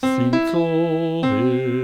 心臓へ。